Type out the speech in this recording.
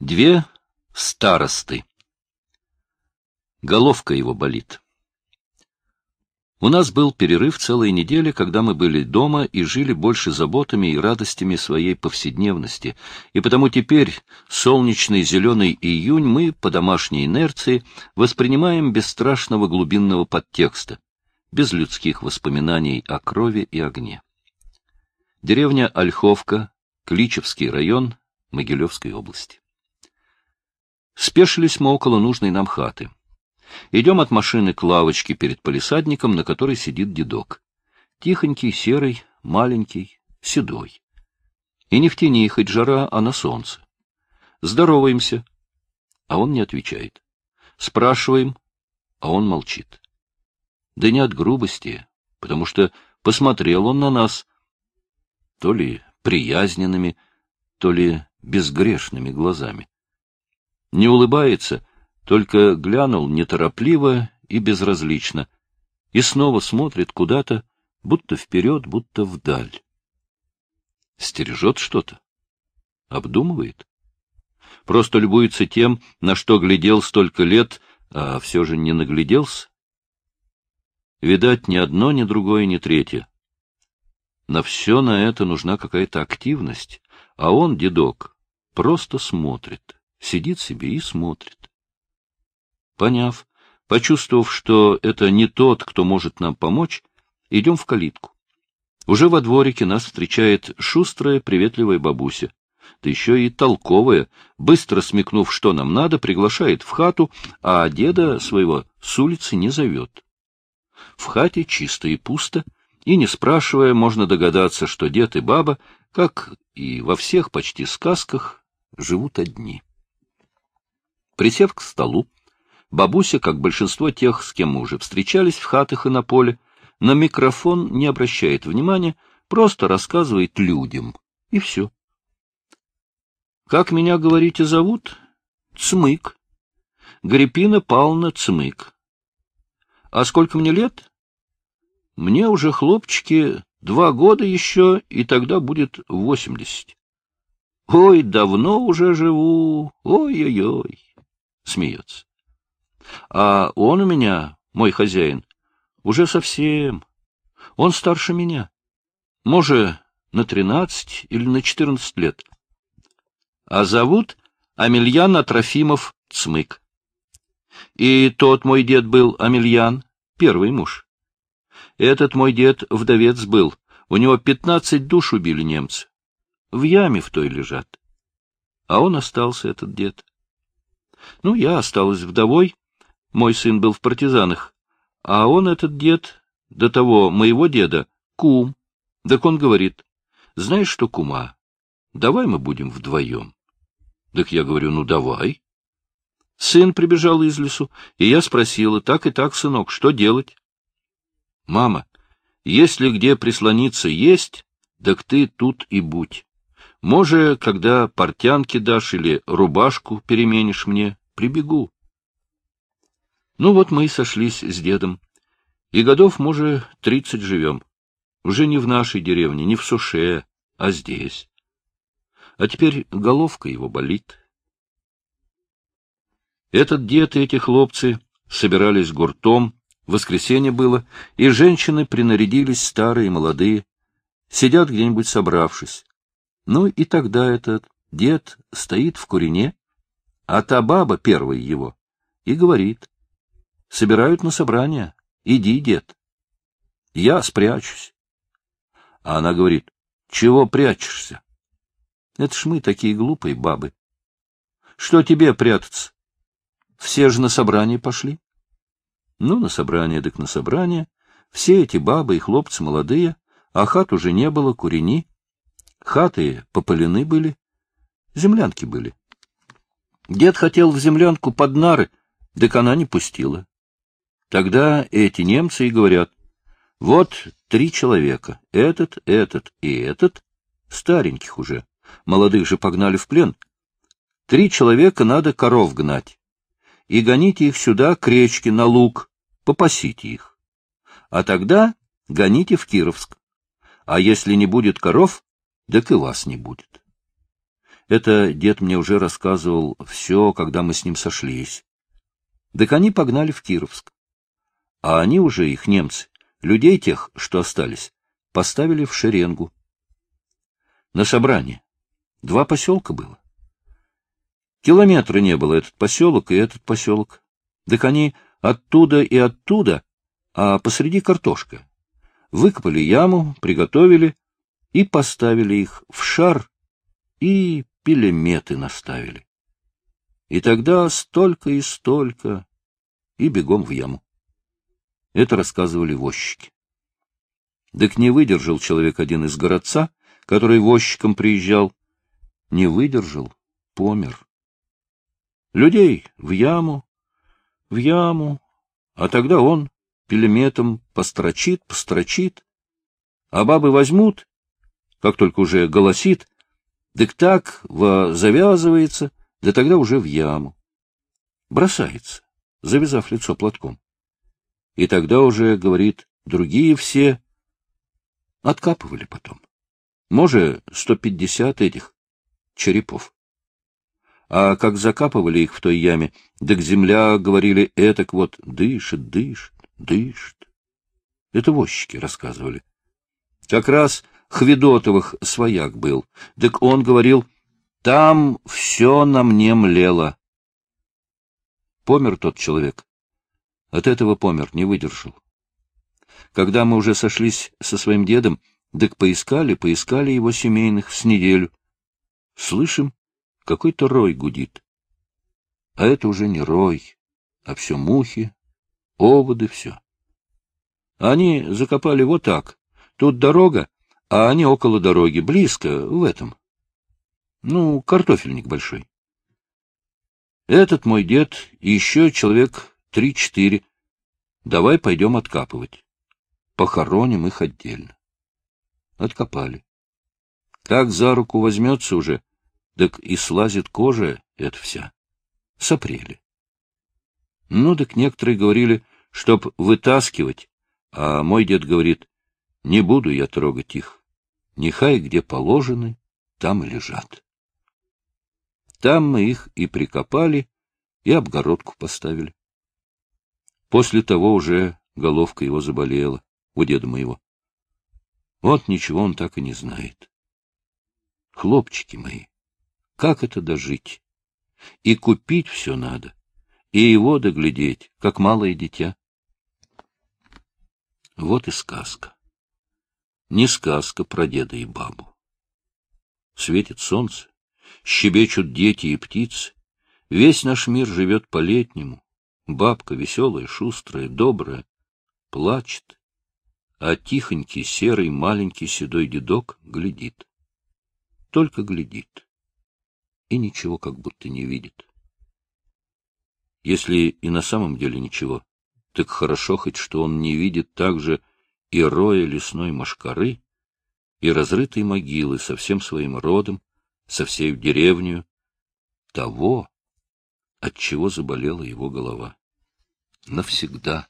Две старосты. Головка его болит. У нас был перерыв целой недели, когда мы были дома и жили больше заботами и радостями своей повседневности, и потому теперь, солнечный зеленый июнь, мы, по домашней инерции, воспринимаем без страшного глубинного подтекста, без людских воспоминаний о крови и огне. Деревня Ольховка, Кличевский район, Могилевской области. Спешились мы около нужной нам хаты. Идем от машины к лавочке перед полисадником, на которой сидит дедок. Тихонький, серый, маленький, седой. И не в тени, хоть жара, а на солнце. Здороваемся, а он не отвечает. Спрашиваем, а он молчит. Да не от грубости, потому что посмотрел он на нас то ли приязненными, то ли безгрешными глазами не улыбается, только глянул неторопливо и безразлично, и снова смотрит куда-то, будто вперед, будто вдаль. Стережет что-то? Обдумывает? Просто любуется тем, на что глядел столько лет, а все же не нагляделся? Видать, ни одно, ни другое, ни третье. На все на это нужна какая-то активность, а он, дедок, просто смотрит сидит себе и смотрит. Поняв, почувствовав, что это не тот, кто может нам помочь, идем в калитку. Уже во дворике нас встречает шустрая, приветливая бабуся, да еще и толковая, быстро смекнув, что нам надо, приглашает в хату, а деда своего с улицы не зовет. В хате чисто и пусто, и, не спрашивая, можно догадаться, что дед и баба, как и во всех почти сказках, живут одни. Присев к столу, бабуся, как большинство тех, с кем мы уже встречались в хатах и на поле, на микрофон не обращает внимания, просто рассказывает людям, и все. Как меня, говорите, зовут? Цмык. Гриппина Павловна Цмык. А сколько мне лет? Мне уже, хлопчики, два года еще, и тогда будет восемьдесят. Ой, давно уже живу, ой-ой-ой смеется. А он у меня, мой хозяин, уже совсем. Он старше меня. Может, на тринадцать или на четырнадцать лет. А зовут Амельян Атрофимов Цмык. И тот мой дед был Амельян, первый муж. Этот мой дед вдовец был. У него пятнадцать душ убили немцы. В яме в той лежат. А он остался, этот дед. Ну, я осталась вдовой, мой сын был в партизанах, а он, этот дед, до того моего деда, кум. Так он говорит, знаешь что, кума, давай мы будем вдвоем. Так я говорю, ну давай. Сын прибежал из лесу, и я спросила, так и так, сынок, что делать? Мама, если где прислониться есть, так ты тут и будь. Може, когда портянки дашь или рубашку переменишь мне, прибегу. Ну вот мы и сошлись с дедом. И годов, может, тридцать живем. Уже не в нашей деревне, не в Суше, а здесь. А теперь головка его болит. Этот дед и эти хлопцы собирались гуртом, воскресенье было, и женщины принарядились, старые и молодые, сидят где-нибудь собравшись. Ну и тогда этот дед стоит в курине, а та баба, первая его, и говорит. Собирают на собрание. Иди, дед. Я спрячусь. А она говорит, чего прячешься? Это ж мы такие глупые бабы. Что тебе прятаться? Все же на собрание пошли. Ну, на собрание, так на собрание. Все эти бабы и хлопцы молодые, а хат уже не было, курени. Хаты попылены были, землянки были. Дед хотел в землянку под нары, так она не пустила. Тогда эти немцы и говорят, вот три человека, этот, этот и этот, стареньких уже, молодых же погнали в плен. Три человека надо коров гнать. И гоните их сюда, к речке, на луг, попасите их. А тогда гоните в Кировск. А если не будет коров, так и вас не будет. Это дед мне уже рассказывал все, когда мы с ним сошлись. Так они погнали в Кировск. А они уже, их немцы, людей тех, что остались, поставили в шеренгу. На собрание. Два поселка было. Километра не было этот поселок и этот поселок. Так они оттуда и оттуда, а посреди картошка. Выкопали яму, приготовили и поставили их в шар и пилеметы наставили. И тогда столько и столько, и бегом в яму. Это рассказывали возчики. Так не выдержал человек один из городца, который возчиком приезжал. Не выдержал, помер. Людей в яму, в яму, а тогда он пилеметом построчит, построчит, а бабы возьмут, как только уже голосит, так так завязывается, да тогда уже в яму. Бросается, завязав лицо платком. И тогда уже, говорит, другие все откапывали потом. Может, сто пятьдесят этих черепов. А как закапывали их в той яме, так земля, говорили, этак вот дышит, дышит, дышит. Это возчики рассказывали. Как раз Хведотовых свояк был. Так он говорил, там все на мне млело. Помер тот человек. От этого помер, не выдержал. Когда мы уже сошлись со своим дедом, так поискали, поискали его семейных с неделю. Слышим, какой-то рой гудит. А это уже не рой, а все мухи, оводы, все. Они закопали вот так. Тут дорога, а они около дороги, близко, в этом. Ну, картофельник большой. Этот мой дед и еще человек три-четыре. Давай пойдем откапывать. Похороним их отдельно. Откопали. Как за руку возьмется уже, так и слазит кожа это вся. Сопрели. Ну, так некоторые говорили, чтоб вытаскивать, а мой дед говорит, не буду я трогать их. Нехай где положены, там и лежат. Там мы их и прикопали, и обгородку поставили. После того уже головка его заболела, у деда моего. Вот ничего он так и не знает. Хлопчики мои, как это дожить? И купить все надо, и его доглядеть, как малое дитя. Вот и сказка. Не сказка про деда и бабу. Светит солнце, щебечут дети и птицы. Весь наш мир живет по-летнему. Бабка веселая, шустрая, добрая, плачет, а тихонький серый маленький седой дедок глядит. Только глядит и ничего как будто не видит. Если и на самом деле ничего, так хорошо хоть, что он не видит также и роя лесной машкары, и разрытой могилы со всем своим родом, со всей деревню, того, от чего заболела его голова. Навсегда.